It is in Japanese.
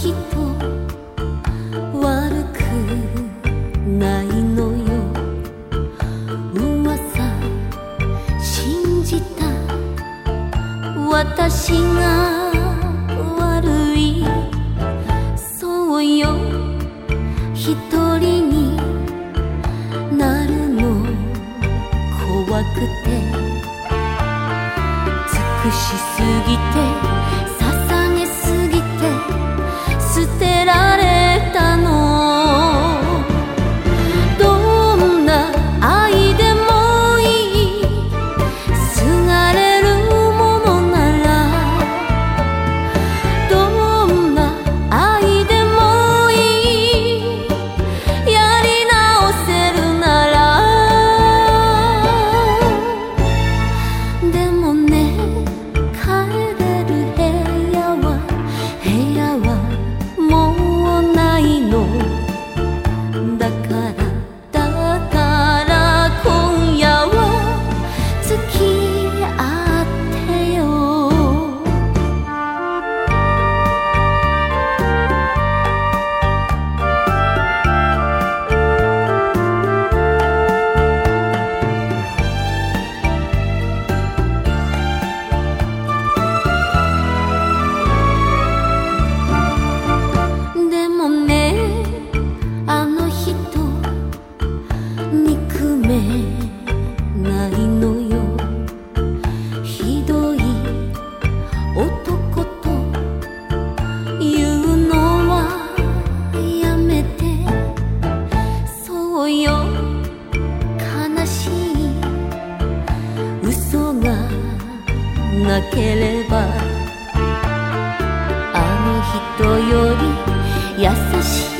人悪くないのよ。噂信じた。私が悪い。そうよ。一人になるの怖くて。尽くしすぎて。なければあの人より優しい。